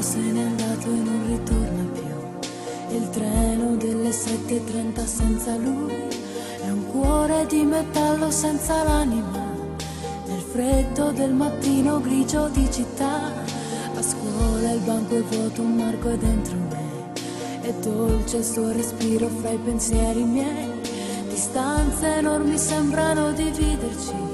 Se n'è andato e non ritorna più. Il treno delle 7.30 senza lui è un cuore di metallo senza l'anima. Nel freddo del mattino grigio di città, a scuola il banco è vuoto, un Marco è dentro me. È dolce il suo respiro fra i pensieri miei. Distanze enormi sembrano dividerci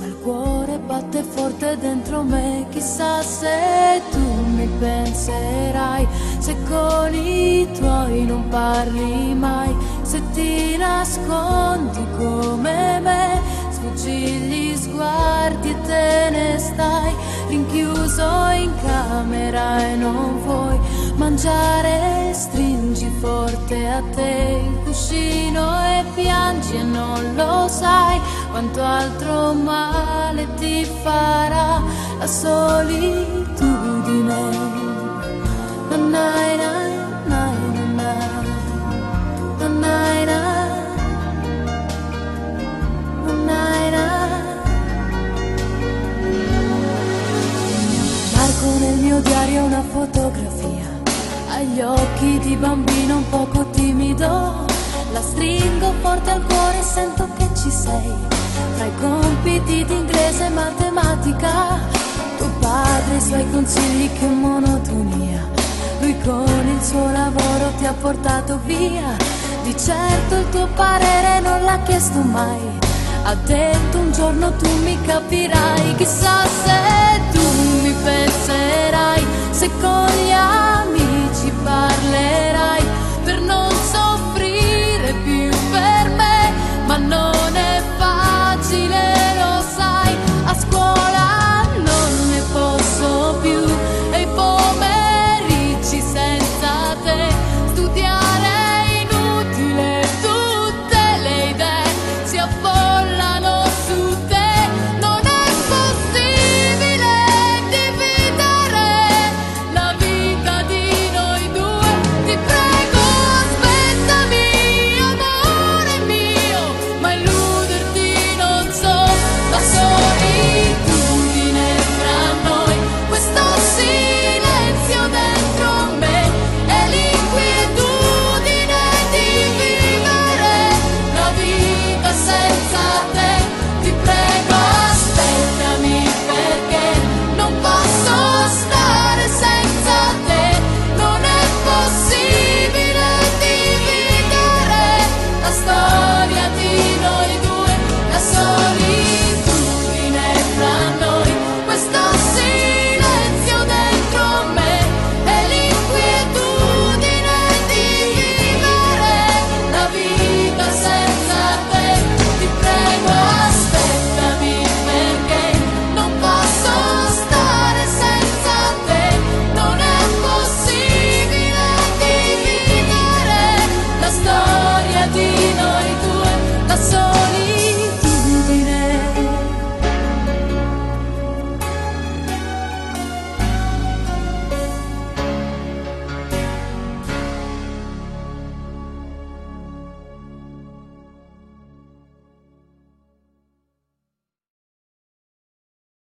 ma il cuore batte forte dentro me, chissà se tu mi penserai, se con i tuoi non parli mai, se ti nascondi come me, sfuggi gli sguardi e te ne stai, rinchiuso in camera e non vuoi mangiare, stringi forte a te il cuscino piangi e non lo sai quanto altro male ti farà la solitudine. Nanai, nanai, Marco nel mio diario una fotografia, agli occhi di bambino un poco timido, forte al cuore sento che ci sei tra i compiti di inglese e matematica, tuo padre i suoi consigli che monotonia. Lui con il suo lavoro ti ha portato via, di certo il tuo parere non l'ha chiesto mai. Ha detto un giorno tu mi capirai, chissà se